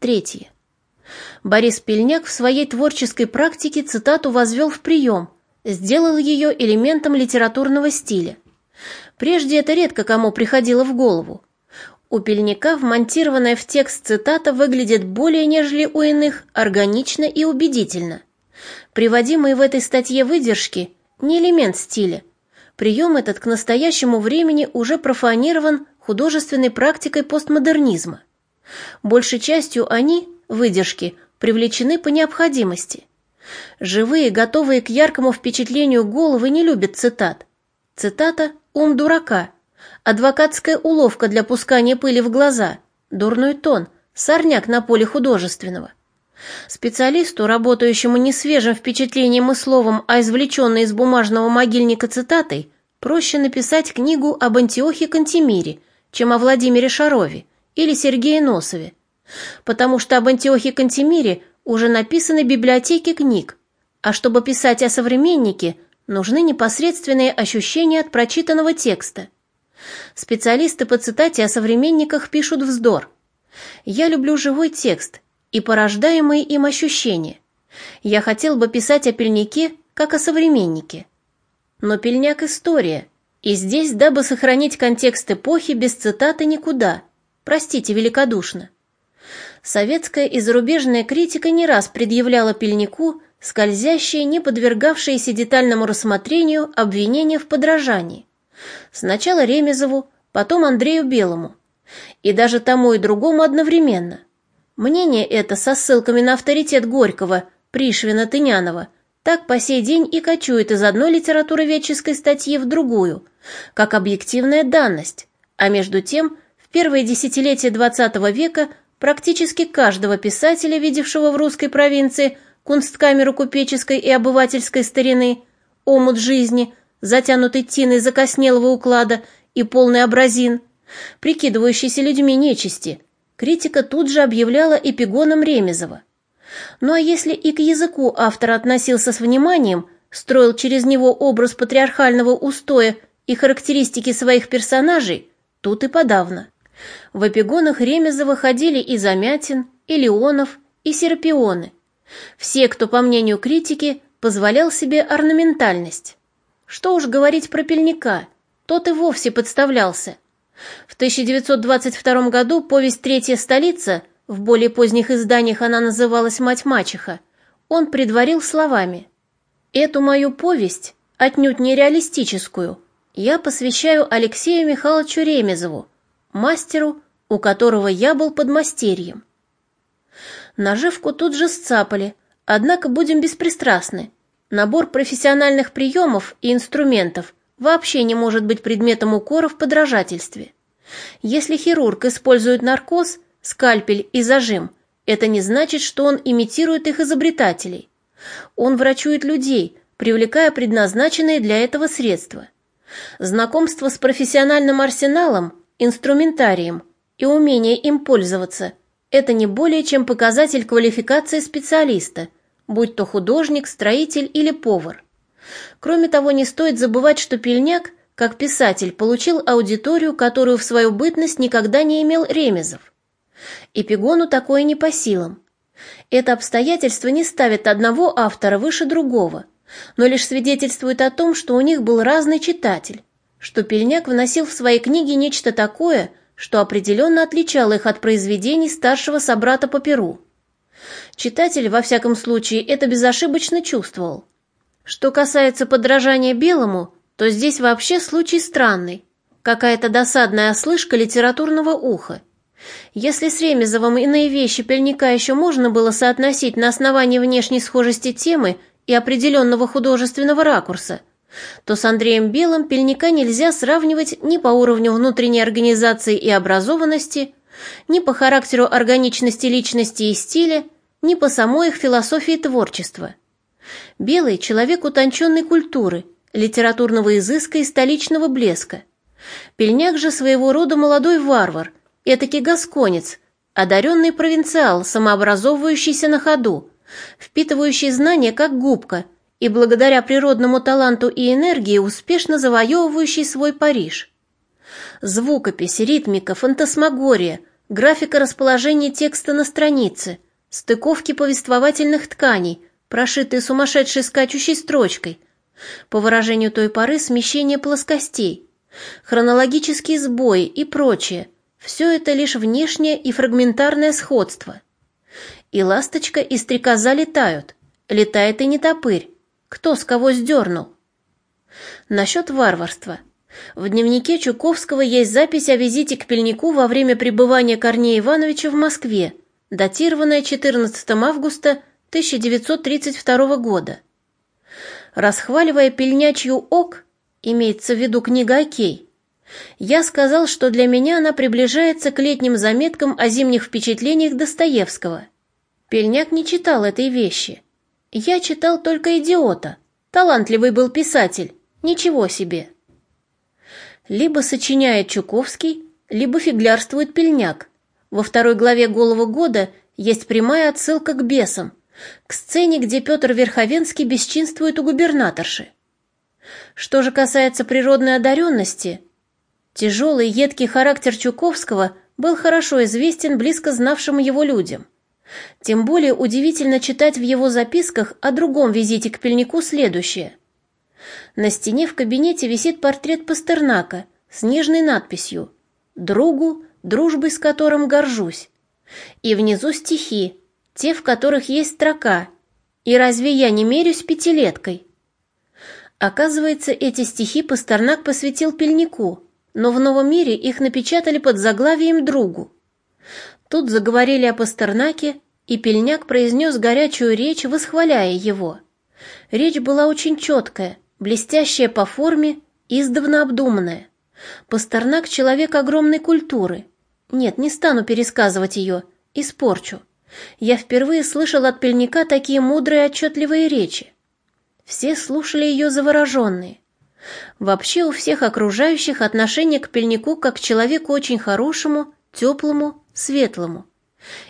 Третье. Борис Пельняк в своей творческой практике цитату возвел в прием, сделал ее элементом литературного стиля. Прежде это редко кому приходило в голову. У Пельника вмонтированная в текст цитата выглядит более нежели у иных, органично и убедительно. Приводимые в этой статье выдержки – не элемент стиля. Прием этот к настоящему времени уже профанирован художественной практикой постмодернизма. Большей частью они, выдержки, привлечены по необходимости. Живые, готовые к яркому впечатлению головы не любят цитат. Цитата «ум дурака», адвокатская уловка для пускания пыли в глаза, дурной тон, сорняк на поле художественного. Специалисту, работающему не свежим впечатлением и словом, а извлеченной из бумажного могильника цитатой, проще написать книгу об Антиохе Кантемире, чем о Владимире Шарове или Сергее Носове, потому что об Антиохе Кантемире уже написаны библиотеки книг, а чтобы писать о современнике, нужны непосредственные ощущения от прочитанного текста. Специалисты по цитате о современниках пишут вздор. Я люблю живой текст и порождаемые им ощущения. Я хотел бы писать о пельнике, как о современнике. Но пельняк – история, и здесь, дабы сохранить контекст эпохи, без цитаты никуда. Простите великодушно. Советская и зарубежная критика не раз предъявляла пельнику скользящие, не подвергавшиеся детальному рассмотрению обвинения в подражании. Сначала Ремезову, потом Андрею Белому. И даже тому и другому одновременно. Мнение это со ссылками на авторитет Горького, Пришвина, Тынянова так по сей день и кочует из одной литературоведческой статьи в другую, как объективная данность, а между тем первые десятилетия XX века практически каждого писателя, видевшего в русской провинции кунсткамеру купеческой и обывательской старины, омут жизни, затянутый тиной закоснелого уклада и полный образин, прикидывающийся людьми нечисти, критика тут же объявляла эпигоном Ремезова. Ну а если и к языку автор относился с вниманием, строил через него образ патриархального устоя и характеристики своих персонажей, тут и подавно. В эпигонах Ремезова ходили и Замятин, и Леонов, и Серпионы. Все, кто, по мнению критики, позволял себе орнаментальность. Что уж говорить про пельника, тот и вовсе подставлялся. В 1922 году повесть «Третья столица», в более поздних изданиях она называлась «Мать-мачеха», он предварил словами «Эту мою повесть, отнюдь нереалистическую, я посвящаю Алексею Михайловичу Ремезову, мастеру, у которого я был подмастерьем». Наживку тут же сцапали, однако будем беспристрастны. Набор профессиональных приемов и инструментов вообще не может быть предметом укора в подражательстве. Если хирург использует наркоз, скальпель и зажим, это не значит, что он имитирует их изобретателей. Он врачует людей, привлекая предназначенные для этого средства. Знакомство с профессиональным арсеналом, инструментарием и умение им пользоваться – это не более чем показатель квалификации специалиста – будь то художник, строитель или повар. Кроме того, не стоит забывать, что Пельняк, как писатель, получил аудиторию, которую в свою бытность никогда не имел Ремезов. Эпигону такое не по силам. Это обстоятельство не ставит одного автора выше другого, но лишь свидетельствует о том, что у них был разный читатель, что Пельняк вносил в свои книги нечто такое, что определенно отличало их от произведений старшего собрата по Перу. Читатель, во всяком случае, это безошибочно чувствовал. Что касается подражания белому, то здесь вообще случай странный. Какая-то досадная ослышка литературного уха. Если с Ремезовым иные вещи Пельника еще можно было соотносить на основании внешней схожести темы и определенного художественного ракурса, то с Андреем Белым Пельника нельзя сравнивать ни по уровню внутренней организации и образованности, ни по характеру органичности личности и стиля, ни по самой их философии творчества. Белый – человек утонченной культуры, литературного изыска и столичного блеска. Пельняк же своего рода молодой варвар, этакий гасконец, одаренный провинциал, самообразовывающийся на ходу, впитывающий знания как губка и благодаря природному таланту и энергии успешно завоевывающий свой Париж. Звукопись, ритмика, фантасмагория, графика расположения текста на странице, стыковки повествовательных тканей, прошитые сумасшедшей скачущей строчкой, по выражению той поры смещение плоскостей, хронологические сбои и прочее – все это лишь внешнее и фрагментарное сходство. И ласточка, и стрекоза летают, летает и не топырь, кто с кого сдернул. Насчет варварства – в дневнике Чуковского есть запись о визите к Пельнику во время пребывания Корнея Ивановича в Москве, датированная 14 августа 1932 года. Расхваливая пельнячью ок, имеется в виду книга «Окей», я сказал, что для меня она приближается к летним заметкам о зимних впечатлениях Достоевского. Пельняк не читал этой вещи. Я читал только «Идиота». Талантливый был писатель. Ничего себе. Либо сочиняет Чуковский, либо фиглярствует Пельняк. Во второй главе «Голого года» есть прямая отсылка к бесам, к сцене, где Петр Верховенский бесчинствует у губернаторши. Что же касается природной одаренности, тяжелый едкий характер Чуковского был хорошо известен близко знавшим его людям. Тем более удивительно читать в его записках о другом визите к Пельнику следующее. На стене в кабинете висит портрет Пастернака с нежной надписью «Другу, дружбой с которым горжусь». И внизу стихи, те, в которых есть строка «И разве я не мерюсь пятилеткой?» Оказывается, эти стихи Пастернак посвятил Пельнику, но в «Новом мире» их напечатали под заглавием «Другу». Тут заговорили о Пастернаке, и Пельняк произнес горячую речь, восхваляя его. Речь была очень четкая, блестящая по форме, издавна обдуманная. Пастернак — человек огромной культуры. Нет, не стану пересказывать ее, испорчу. Я впервые слышал от Пельника такие мудрые отчетливые речи. Все слушали ее завороженные. Вообще у всех окружающих отношение к Пельнику как к человеку очень хорошему, теплому, светлому.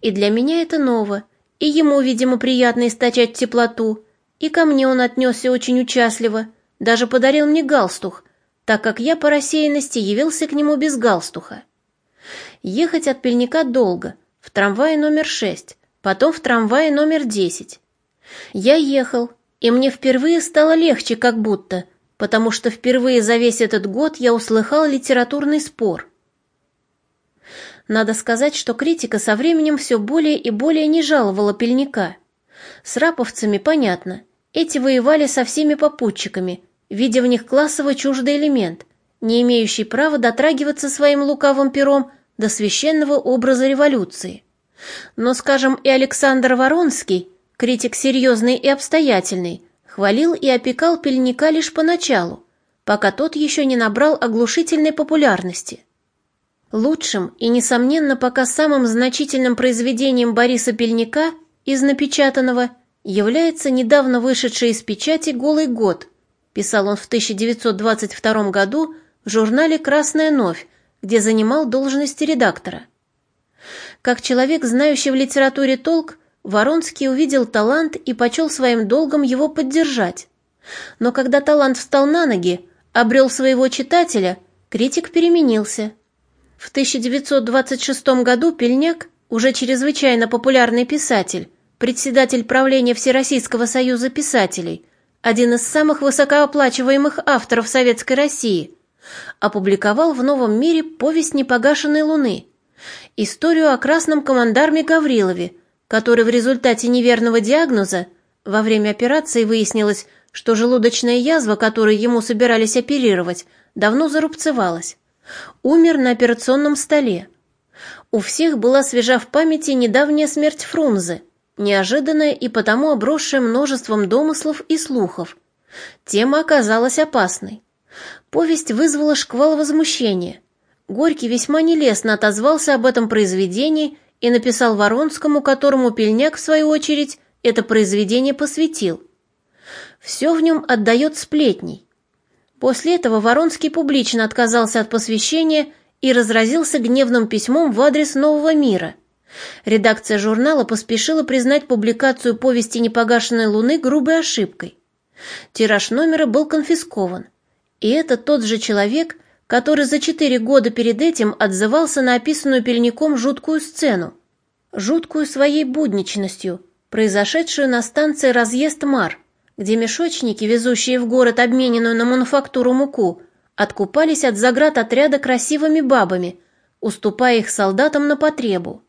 И для меня это ново, и ему, видимо, приятно источать теплоту, и ко мне он отнесся очень участливо, даже подарил мне галстух, так как я по рассеянности явился к нему без галстуха. Ехать от Пельника долго, в трамвае номер шесть, потом в трамвае номер десять. Я ехал, и мне впервые стало легче как будто, потому что впервые за весь этот год я услыхал литературный спор. Надо сказать, что критика со временем все более и более не жаловала Пельника. С раповцами понятно – эти воевали со всеми попутчиками, видя в них классово чуждый элемент, не имеющий права дотрагиваться своим лукавым пером до священного образа революции. Но, скажем, и Александр Воронский, критик серьезный и обстоятельный, хвалил и опекал Пельника лишь поначалу, пока тот еще не набрал оглушительной популярности. Лучшим и, несомненно, пока самым значительным произведением Бориса Пельника из напечатанного – является недавно вышедший из печати «Голый год», писал он в 1922 году в журнале «Красная новь», где занимал должность редактора. Как человек, знающий в литературе толк, Воронский увидел талант и почел своим долгом его поддержать. Но когда талант встал на ноги, обрел своего читателя, критик переменился. В 1926 году Пельняк, уже чрезвычайно популярный писатель, председатель правления Всероссийского союза писателей, один из самых высокооплачиваемых авторов Советской России, опубликовал в «Новом мире» повесть «Непогашенной луны», историю о красном командарме Гаврилове, который в результате неверного диагноза во время операции выяснилось, что желудочная язва, которую ему собирались оперировать, давно зарубцевалась. Умер на операционном столе. У всех была свежа в памяти недавняя смерть Фрунзе – неожиданная и потому обросшая множеством домыслов и слухов. Тема оказалась опасной. Повесть вызвала шквал возмущения. Горький весьма нелестно отозвался об этом произведении и написал Воронскому, которому Пельняк, в свою очередь, это произведение посвятил. Все в нем отдает сплетней. После этого Воронский публично отказался от посвящения и разразился гневным письмом в адрес Нового мира – Редакция журнала поспешила признать публикацию повести «Непогашенной луны» грубой ошибкой. Тираж номера был конфискован. И это тот же человек, который за четыре года перед этим отзывался на описанную Пельником жуткую сцену, жуткую своей будничностью, произошедшую на станции «Разъезд Мар», где мешочники, везущие в город обмененную на мануфактуру муку, откупались от заград отряда красивыми бабами, уступая их солдатам на потребу.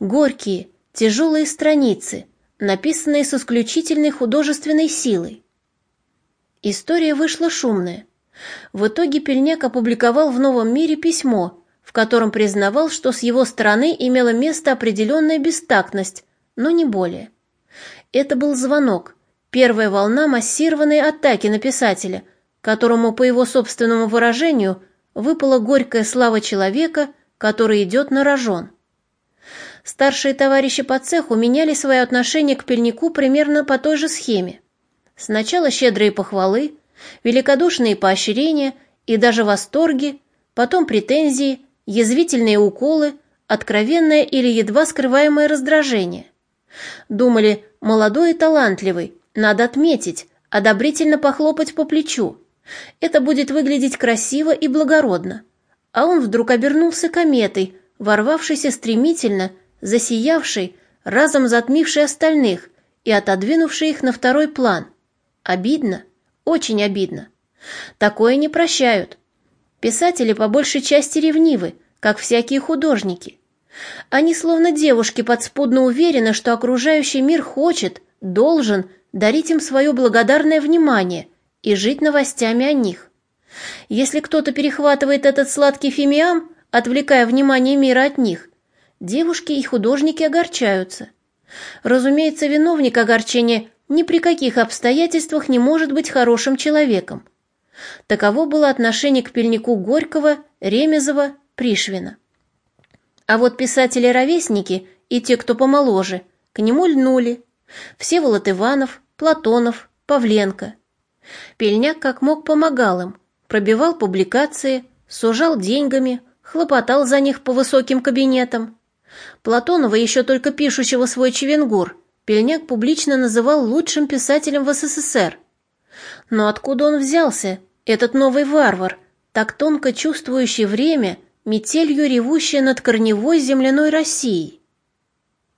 Горькие, тяжелые страницы, написанные с исключительной художественной силой. История вышла шумная. В итоге Пельняк опубликовал в «Новом мире» письмо, в котором признавал, что с его стороны имела место определенная бестактность, но не более. Это был звонок, первая волна массированной атаки на писателя, которому, по его собственному выражению, выпала горькая слава человека, который идет на рожон. Старшие товарищи по цеху меняли свое отношение к пельнику примерно по той же схеме. Сначала щедрые похвалы, великодушные поощрения и даже восторги, потом претензии, язвительные уколы, откровенное или едва скрываемое раздражение. Думали, молодой и талантливый, надо отметить, одобрительно похлопать по плечу. Это будет выглядеть красиво и благородно. А он вдруг обернулся кометой, ворвавшейся стремительно засиявший, разом затмивший остальных и отодвинувший их на второй план. Обидно, очень обидно. Такое не прощают. Писатели по большей части ревнивы, как всякие художники. Они словно девушки подспудно уверены, что окружающий мир хочет, должен дарить им свое благодарное внимание и жить новостями о них. Если кто-то перехватывает этот сладкий фимиам, отвлекая внимание мира от них, девушки и художники огорчаются. Разумеется, виновник огорчения ни при каких обстоятельствах не может быть хорошим человеком. Таково было отношение к пельнику Горького, Ремезова, Пришвина. А вот писатели-ровесники и те, кто помоложе, к нему льнули. Всеволод Иванов, Платонов, Павленко. Пельняк как мог помогал им, пробивал публикации, сужал деньгами, хлопотал за них по высоким кабинетам. Платонова, еще только пишущего свой Чевенгур, Пельняк публично называл лучшим писателем в СССР. Но откуда он взялся, этот новый варвар, так тонко чувствующий время, метелью ревущий над корневой земляной Россией?